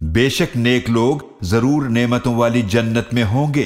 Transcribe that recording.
बेशक नेक लोग ज़रूर नेमतों वाली जन्नत में होंगे।